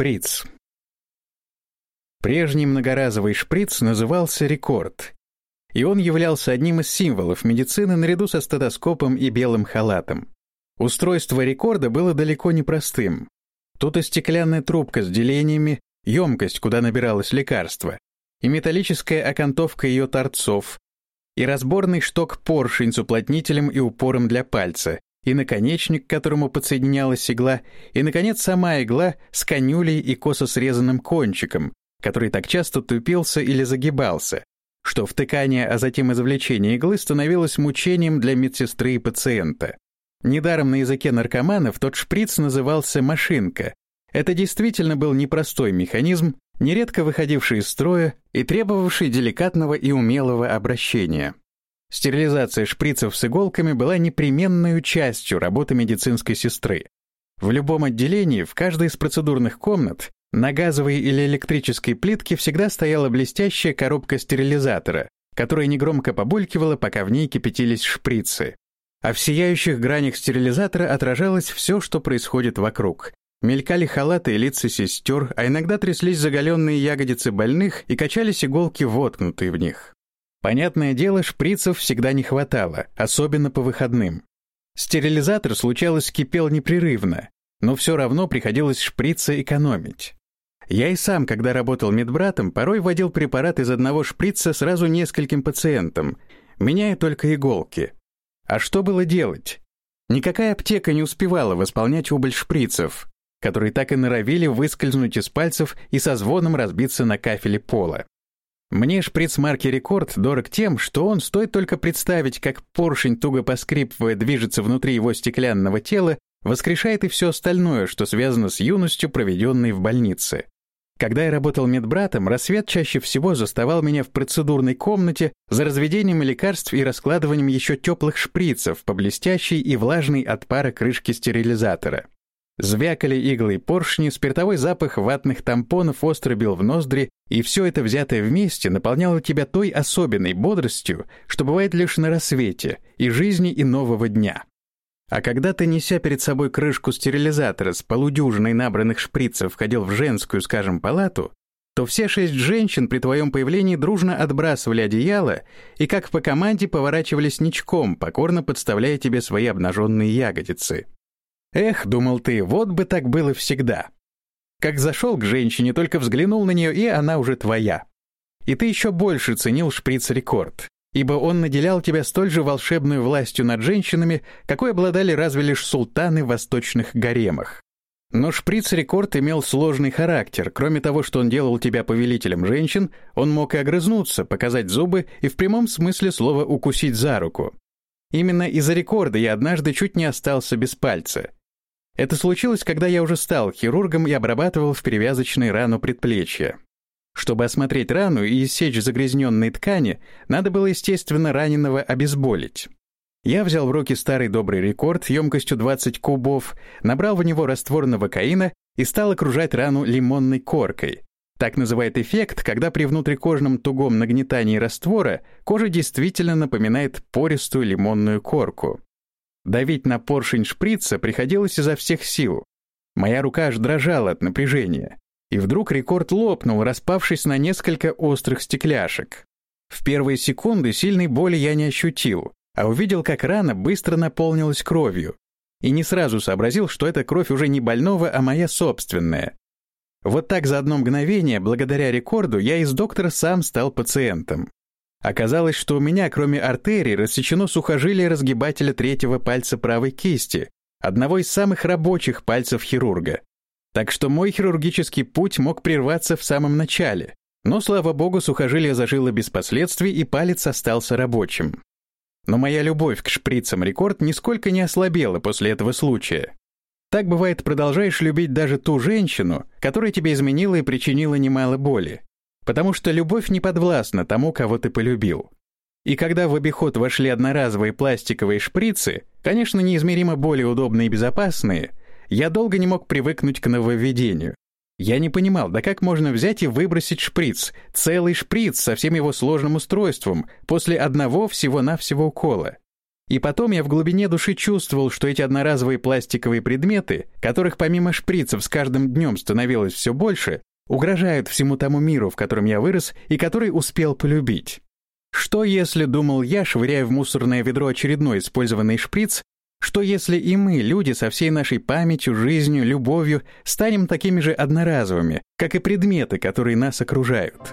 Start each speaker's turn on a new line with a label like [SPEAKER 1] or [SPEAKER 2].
[SPEAKER 1] Шприц. Прежний многоразовый шприц назывался «Рекорд», и он являлся одним из символов медицины наряду со стетоскопом и белым халатом. Устройство рекорда было далеко не простым. Тут и стеклянная трубка с делениями, емкость, куда набиралось лекарство, и металлическая окантовка ее торцов, и разборный шток-поршень с уплотнителем и упором для пальца, и наконечник, к которому подсоединялась игла, и, наконец, сама игла с конюлей и косо срезанным кончиком, который так часто тупился или загибался, что втыкание, а затем извлечение иглы становилось мучением для медсестры и пациента. Недаром на языке наркоманов тот шприц назывался «машинка». Это действительно был непростой механизм, нередко выходивший из строя и требовавший деликатного и умелого обращения. Стерилизация шприцев с иголками была непременной частью работы медицинской сестры. В любом отделении, в каждой из процедурных комнат, на газовой или электрической плитке всегда стояла блестящая коробка стерилизатора, которая негромко побулькивала, пока в ней кипятились шприцы. А в сияющих гранях стерилизатора отражалось все, что происходит вокруг. Мелькали халаты и лица сестер, а иногда тряслись заголенные ягодицы больных и качались иголки, воткнутые в них. Понятное дело, шприцев всегда не хватало, особенно по выходным. Стерилизатор, случалось, кипел непрерывно, но все равно приходилось шприцы экономить. Я и сам, когда работал медбратом, порой вводил препарат из одного шприца сразу нескольким пациентам, меняя только иголки. А что было делать? Никакая аптека не успевала восполнять убыль шприцев, которые так и норовили выскользнуть из пальцев и со звоном разбиться на кафеле пола. Мне шприц марки «Рекорд» дорог тем, что он, стоит только представить, как поршень, туго поскрипывая, движется внутри его стеклянного тела, воскрешает и все остальное, что связано с юностью, проведенной в больнице. Когда я работал медбратом, рассвет чаще всего заставал меня в процедурной комнате за разведением лекарств и раскладыванием еще теплых шприцев по блестящей и влажной от пара крышки стерилизатора. Звякали иглы и поршни, спиртовой запах ватных тампонов остро бил в ноздри, и все это взятое вместе наполняло тебя той особенной бодростью, что бывает лишь на рассвете и жизни и нового дня. А когда ты, неся перед собой крышку стерилизатора с полудюжиной набранных шприцев, входил в женскую, скажем, палату, то все шесть женщин при твоем появлении дружно отбрасывали одеяло и как по команде поворачивались ничком, покорно подставляя тебе свои обнаженные ягодицы. Эх, думал ты, вот бы так было всегда. Как зашел к женщине, только взглянул на нее, и она уже твоя. И ты еще больше ценил шприц-рекорд, ибо он наделял тебя столь же волшебной властью над женщинами, какой обладали разве лишь султаны в восточных гаремах. Но шприц-рекорд имел сложный характер. Кроме того, что он делал тебя повелителем женщин, он мог и огрызнуться, показать зубы и в прямом смысле слова укусить за руку. Именно из-за рекорда я однажды чуть не остался без пальца. Это случилось, когда я уже стал хирургом и обрабатывал в перевязочной рану предплечья. Чтобы осмотреть рану и иссечь загрязненные ткани, надо было, естественно, раненого обезболить. Я взял в руки старый добрый рекорд емкостью 20 кубов, набрал в него раствор новокаина и стал окружать рану лимонной коркой. Так называет эффект, когда при внутрикожном тугом нагнетании раствора кожа действительно напоминает пористую лимонную корку. Давить на поршень шприца приходилось изо всех сил. Моя рука аж дрожала от напряжения. И вдруг рекорд лопнул, распавшись на несколько острых стекляшек. В первые секунды сильной боли я не ощутил, а увидел, как рана быстро наполнилась кровью. И не сразу сообразил, что эта кровь уже не больного, а моя собственная. Вот так за одно мгновение, благодаря рекорду, я из доктора сам стал пациентом. Оказалось, что у меня, кроме артерий, рассечено сухожилие разгибателя третьего пальца правой кисти, одного из самых рабочих пальцев хирурга. Так что мой хирургический путь мог прерваться в самом начале. Но, слава богу, сухожилие зажило без последствий, и палец остался рабочим. Но моя любовь к шприцам рекорд нисколько не ослабела после этого случая. Так бывает, продолжаешь любить даже ту женщину, которая тебе изменила и причинила немало боли потому что любовь не подвластна тому, кого ты полюбил. И когда в обиход вошли одноразовые пластиковые шприцы, конечно, неизмеримо более удобные и безопасные, я долго не мог привыкнуть к нововведению. Я не понимал, да как можно взять и выбросить шприц, целый шприц со всем его сложным устройством, после одного всего-навсего укола. И потом я в глубине души чувствовал, что эти одноразовые пластиковые предметы, которых помимо шприцев с каждым днем становилось все больше, угрожают всему тому миру, в котором я вырос и который успел полюбить. Что если, думал я, швыряя в мусорное ведро очередной использованный шприц, что если и мы, люди, со всей нашей памятью, жизнью, любовью, станем такими же одноразовыми, как и предметы, которые нас окружают?